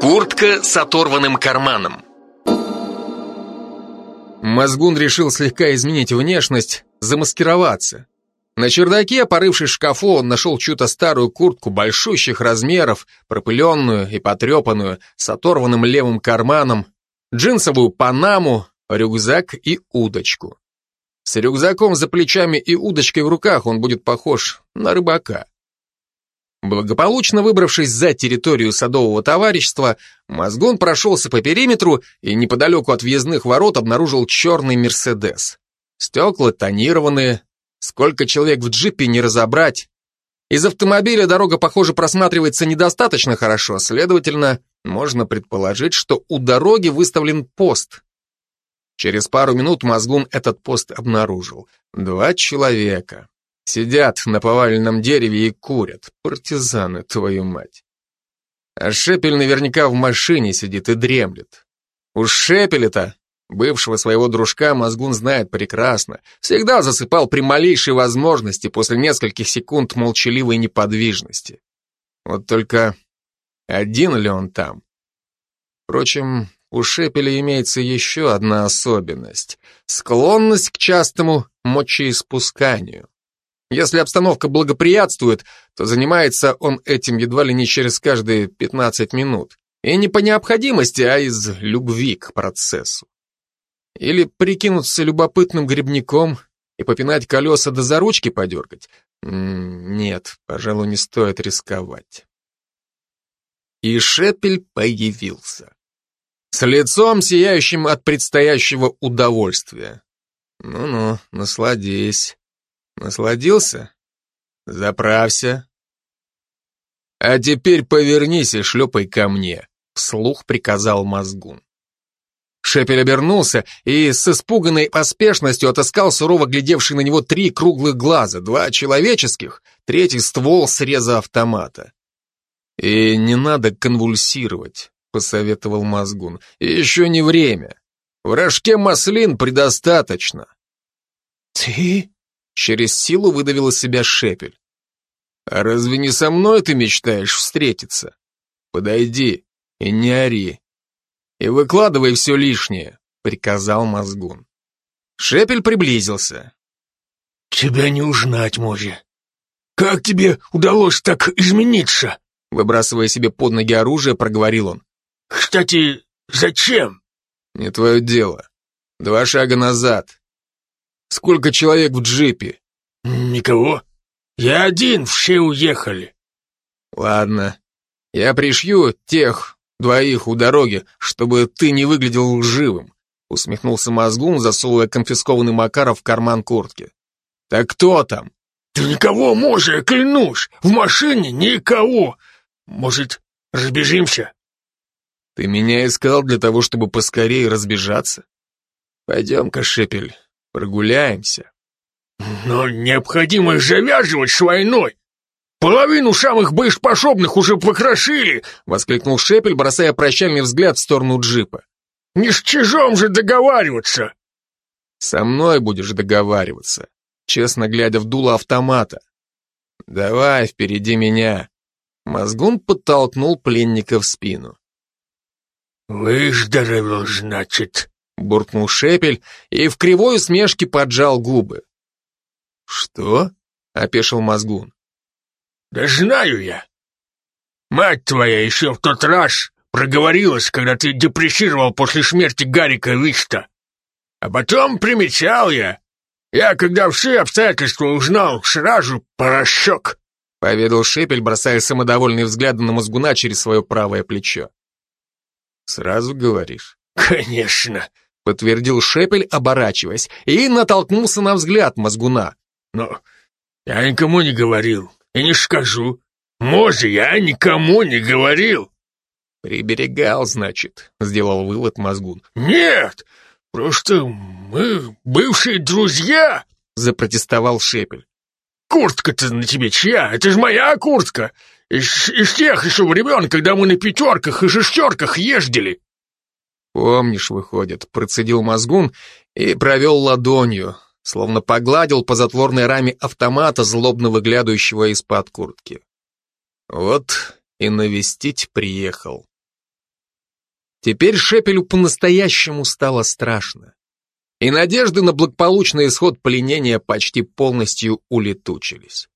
Куртка с оторванным карманом. Мозгун решил слегка изменить внешность, замаскироваться. На чердаке, порывшись в шкафу, он нашел чью-то старую куртку большущих размеров, пропыленную и потрепанную, с оторванным левым карманом, джинсовую панаму, рюкзак и удочку. С рюкзаком за плечами и удочкой в руках он будет похож на рыбака. Благополучно выбравшись за территорию садового товарищества, Мозгун прошелся по периметру и неподалеку от въездных ворот обнаружил черный Мерседес. Стекла тонированные, сколько человек в джипе не разобрать. Из автомобиля дорога, похоже, просматривается недостаточно хорошо, следовательно, можно предположить, что у дороги выставлен пост. Через пару минут Мозгун этот пост обнаружил. Два человека. Сидят на поваленном дереве и курят. Партизаны, твою мать. А Шепель наверняка в машине сидит и дремлет. Уж Шепеля-то, бывшего своего дружка, Мозгун знает прекрасно. Всегда засыпал при малейшей возможности после нескольких секунд молчаливой неподвижности. Вот только один ли он там? Впрочем, у Шепеля имеется еще одна особенность — склонность к частому мочеиспусканию. Если обстановка благоприятствует, то занимается он этим едва ли не через каждые 15 минут. И не по необходимости, а из любви к процессу. Или прикинуться любопытным грибником и попинать колеса до за ручки подергать? Нет, пожалуй, не стоит рисковать. И Шепель появился. С лицом, сияющим от предстоящего удовольствия. Ну-ну, насладись. Насладился? Заправься. А теперь повернись и шлепай ко мне, вслух приказал мозгун. Шепель обернулся и с испуганной поспешностью отыскал сурово глядевший на него три круглых глаза, два человеческих, третий ствол среза автомата. «И не надо конвульсировать», — посоветовал Мозгун. «Еще не время. В рожке маслин предостаточно». «Ты?» Через силу выдавил из себя шепель. «А разве не со мной ты мечтаешь встретиться? Подойди и не ори. И выкладывай все лишнее», — приказал Мозгун. Шепель приблизился. «Тебя не узнать, Мози. Как тебе удалось так измениться?» Выбрасывая себе под ноги оружие, проговорил он. «Кстати, зачем?» «Не твое дело. Два шага назад. Сколько человек в джипе? Никого. Я один, все уехали. Ладно. Я пришью тех двоих у дороги, чтобы ты не выглядел живым. Усмехнулся мозгун, засовывая конфискованный Макаров в карман куртки. Так кто там? Да никого, Може, клянусь. В машине никого. Может, разбежимся? Ты меня искал для того, чтобы поскорее разбежаться? Пойдем-ка, Шепель, Прогуляемся. Но необходимо завязывать с войной. Половину самых боеспособных уже покрошили, воскликнул Шепель, бросая прощальный взгляд в сторону джипа. Не с чужом же договариваться. Со мной будешь договариваться, честно глядя в дуло автомата. Давай, впереди меня. Мозгун подтолкнул пленника в спину. Выздоровел, значит, буркнул Шепель и в кривой усмешке поджал губы. «Что?» — опешил Мозгун. «Да знаю я. Мать твоя еще в тот раз проговорилась, когда ты депрессировал после смерти Гарика Виста. А потом примечал я. Я, когда все обстоятельства узнал, сразу порошок», — поведал Шепель, бросая самодовольный взгляд на Мозгуна через свое правое плечо. «Сразу говоришь?» «Конечно», подтвердил Шепель, оборачиваясь, и натолкнулся на взгляд мозгуна. «Но я никому не говорил и не скажу. Может, я никому не говорил». «Приберегал, значит», — сделал вывод мозгун. «Нет, просто мы бывшие друзья», — запротестовал Шепель. «Куртка-то на тебе чья? Это же моя куртка! Из, из тех еще времен, когда мы на пятерках и шестерках ездили!» «Помнишь, выходит», — процедил мозгун и провел ладонью, словно погладил по затворной раме автомата, злобно выглядывающего из-под куртки. Вот и навестить приехал. Теперь Шепелю по-настоящему стало страшно. И надежды на благополучный исход пленения почти полностью улетучились.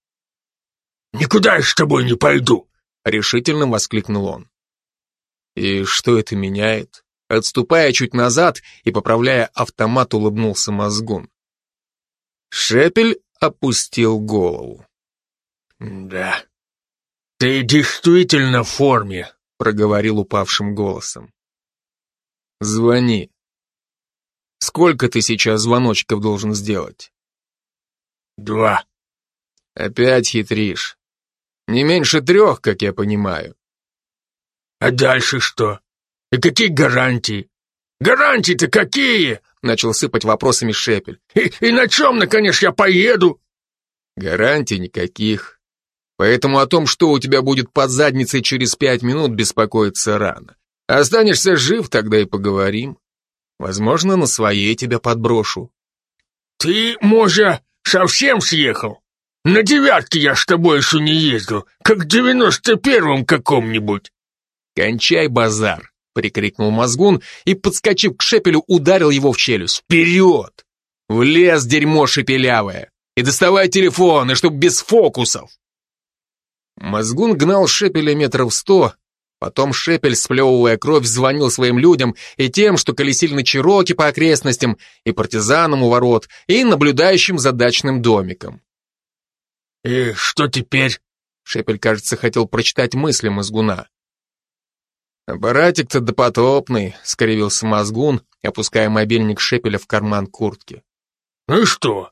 «Никуда я с тобой не пойду!» — решительно воскликнул он. «И что это меняет?» Отступая чуть назад и поправляя автомат, улыбнулся мозгун. Шепель опустил голову. «Да, ты действительно в форме», — проговорил упавшим голосом. «Звони. Сколько ты сейчас звоночков должен сделать?» «Два». «Опять хитришь. Не меньше трех, как я понимаю». «А дальше что?» И какие гарантии? Гарантии-то какие? Начал сыпать вопросами Шепель. И, и на чем, наконец, я поеду? Гарантий никаких. Поэтому о том, что у тебя будет под задницей через пять минут, беспокоиться рано. Останешься жив, тогда и поговорим. Возможно, на своей тебя подброшу. Ты, Можа, совсем съехал? На девятке я с тобой еще не ездил, как в девяносто первом каком-нибудь. Кончай базар прикрикнул мозгун и, подскочив к шепелю, ударил его в челюсть. «Вперед! В лес, дерьмо шепелявое! И доставай телефон, и чтоб без фокусов!» Мозгун гнал шепеля метров сто, потом шепель, сплевывая кровь, звонил своим людям и тем, что колесили на Чироки по окрестностям, и партизанам у ворот, и наблюдающим за дачным домиком. «И что теперь?» Шепель, кажется, хотел прочитать мысли мозгуна. «Аппаратик-то допотопный», — скривился мозгун, опуская мобильник Шепеля в карман куртки. «Ну и что?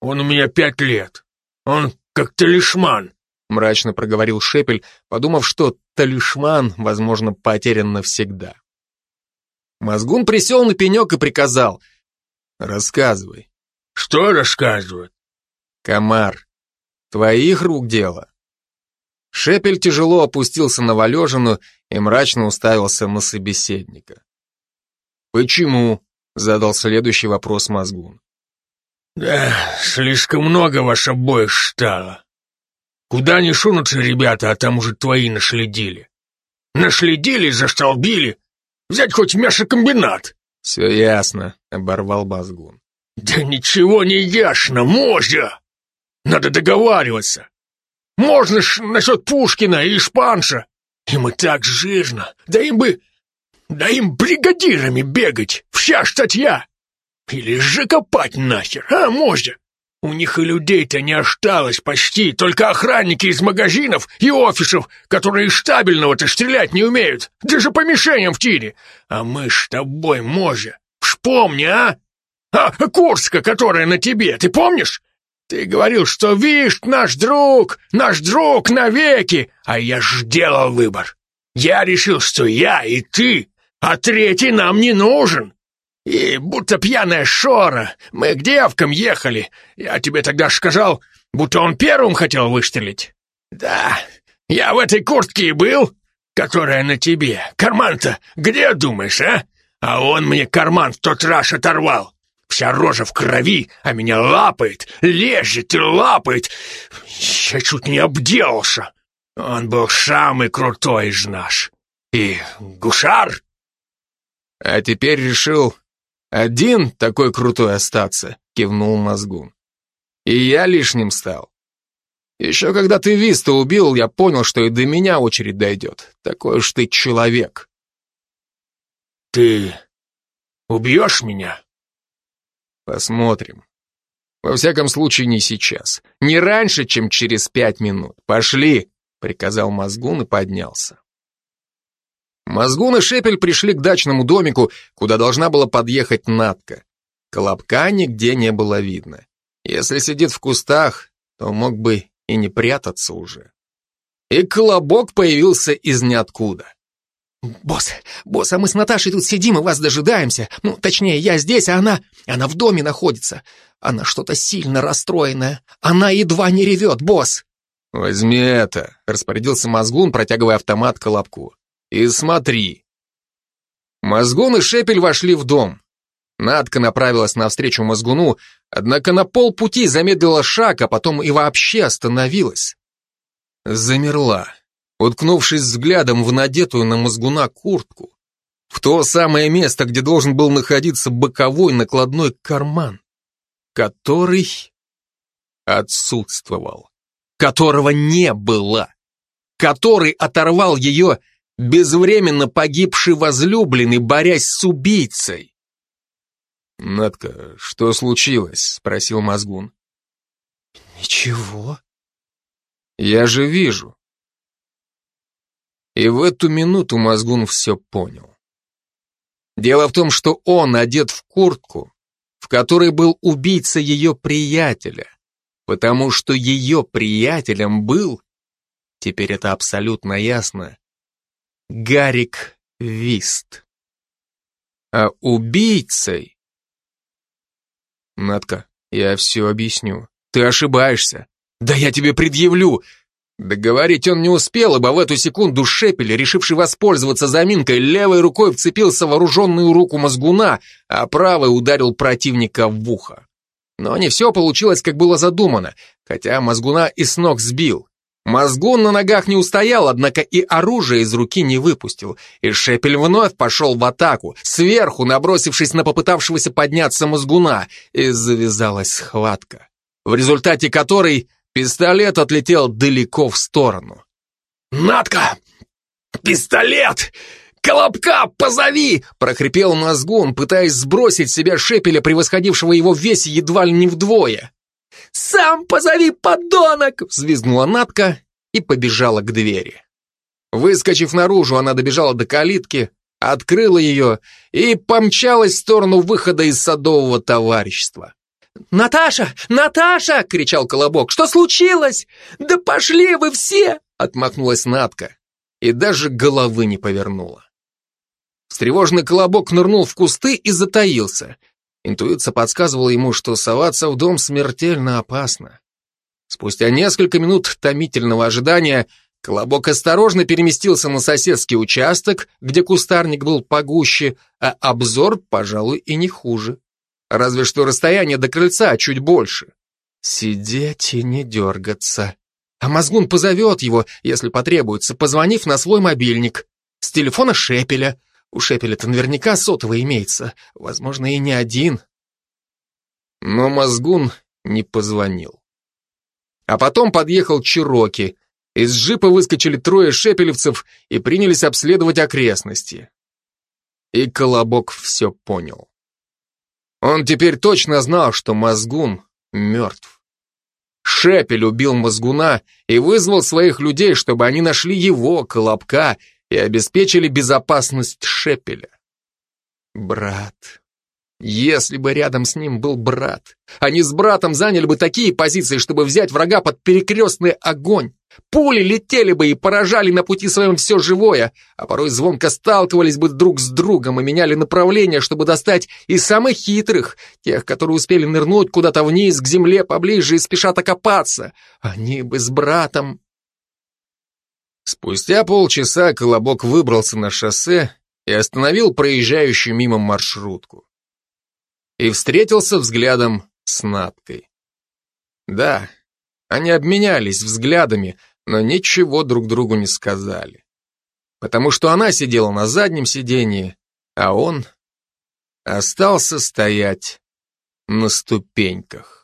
Он у меня пять лет. Он как талишман», — мрачно проговорил Шепель, подумав, что талишман, возможно, потерян навсегда. Мозгун присел на пенек и приказал. «Рассказывай». «Что рассказывать?» «Комар, твоих рук дело». Шепель тяжело опустился на валежину и мрачно уставился на собеседника. «Почему?» — задал следующий вопрос Мозгун. «Да, слишком много вас обоих стало. Куда не шунутся ребята, а там уже твои нашледили. Нашледили, застолбили. Взять хоть мясокомбинат». «Все ясно», — оборвал Мозгун. «Да ничего не ясно, можно! Надо договариваться. Можно ж насчет Пушкина и Шпанша. Им и так жирно. Да им бы... Да им бригадирами бегать. Вся статья. Или же копать нахер, а, можно? У них и людей-то не осталось почти, только охранники из магазинов и офисов, которые штабельного-то стрелять не умеют, даже по мишеням в тире. А мы с тобой, Можа, вспомни, а? А, Курска, которая на тебе, ты помнишь? Ты говорил, что Вишт наш друг, наш друг навеки, а я ж делал выбор. Я решил, что я и ты, а третий нам не нужен. И будто пьяная шора, мы к девкам ехали. Я тебе тогда сказал, будто он первым хотел выстрелить. Да, я в этой куртке и был, которая на тебе. Карман-то где, думаешь, а? А он мне карман в тот раз оторвал. Вся рожа в крови, а меня лапает, лежит и лапает. Я чуть не обделался. Он был самый крутой из наш. И гушар. А теперь решил один такой крутой остаться, кивнул мозгун. И я лишним стал. Еще когда ты Виста убил, я понял, что и до меня очередь дойдет. Такой уж ты человек. Ты убьешь меня? Посмотрим. Во всяком случае, не сейчас. Не раньше, чем через пять минут. Пошли, приказал Мозгун и поднялся. Мозгун и Шепель пришли к дачному домику, куда должна была подъехать Натка. Колобка нигде не было видно. Если сидит в кустах, то мог бы и не прятаться уже. И Колобок появился из ниоткуда. «Босс, босс, а мы с Наташей тут сидим и вас дожидаемся. Ну, точнее, я здесь, а она... Она в доме находится. Она что-то сильно расстроенная. Она едва не ревет, босс!» «Возьми это», — распорядился Мозгун, протягивая автомат Колобку. «И смотри». Мозгун и Шепель вошли в дом. Надка направилась навстречу Мозгуну, однако на полпути замедлила шаг, а потом и вообще остановилась. Замерла уткнувшись взглядом в надетую на мозгуна куртку. В то самое место, где должен был находиться боковой накладной карман, который отсутствовал, которого не было, который оторвал ее безвременно погибший возлюбленный, борясь с убийцей. «Надка, что случилось?» — спросил Мозгун. «Ничего». «Я же вижу». И в эту минуту Мозгун все понял. Дело в том, что он одет в куртку, в которой был убийца ее приятеля, потому что ее приятелем был, теперь это абсолютно ясно, Гарик Вист. А убийцей... Надка, я все объясню. Ты ошибаешься. Да я тебе предъявлю. Договорить он не успел, ибо в эту секунду Шепель, решивший воспользоваться заминкой, левой рукой вцепился в вооруженную руку мозгуна, а правой ударил противника в ухо. Но не все получилось, как было задумано, хотя мозгуна и с ног сбил. Мозгун на ногах не устоял, однако и оружие из руки не выпустил, и Шепель вновь пошел в атаку, сверху набросившись на попытавшегося подняться мозгуна, и завязалась схватка, в результате которой Пистолет отлетел далеко в сторону. «Надка! Пистолет! Колобка позови!» — прохрипел мозгун, пытаясь сбросить себя шепеля, превосходившего его в едва ли не вдвое. «Сам позови, подонок!» — взвизгнула Натка и побежала к двери. Выскочив наружу, она добежала до калитки, открыла ее и помчалась в сторону выхода из садового товарищества. «Наташа! Наташа!» — кричал Колобок. «Что случилось? Да пошли вы все!» — отмахнулась Натка и даже головы не повернула. Встревоженный Колобок нырнул в кусты и затаился. Интуиция подсказывала ему, что соваться в дом смертельно опасно. Спустя несколько минут томительного ожидания Колобок осторожно переместился на соседский участок, где кустарник был погуще, а обзор, пожалуй, и не хуже. Разве что расстояние до крыльца чуть больше. Сидеть и не дергаться. А Мозгун позовет его, если потребуется, позвонив на свой мобильник. С телефона Шепеля. У Шепеля-то наверняка сотовый имеется. Возможно, и не один. Но Мозгун не позвонил. А потом подъехал Чироки. Из джипа выскочили трое шепелевцев и принялись обследовать окрестности. И Колобок все понял. Он теперь точно знал, что Мозгун мертв. Шепель убил Мозгуна и вызвал своих людей, чтобы они нашли его, Колобка, и обеспечили безопасность Шепеля. Брат. Если бы рядом с ним был брат, они с братом заняли бы такие позиции, чтобы взять врага под перекрестный огонь. Пули летели бы и поражали на пути своем все живое, а порой звонко сталкивались бы друг с другом и меняли направление, чтобы достать и самых хитрых, тех, которые успели нырнуть куда-то вниз, к земле поближе и спешат окопаться. Они бы с братом... Спустя полчаса Колобок выбрался на шоссе и остановил проезжающую мимо маршрутку. И встретился взглядом с Надкой. Да, они обменялись взглядами, но ничего друг другу не сказали. Потому что она сидела на заднем сиденье, а он остался стоять на ступеньках.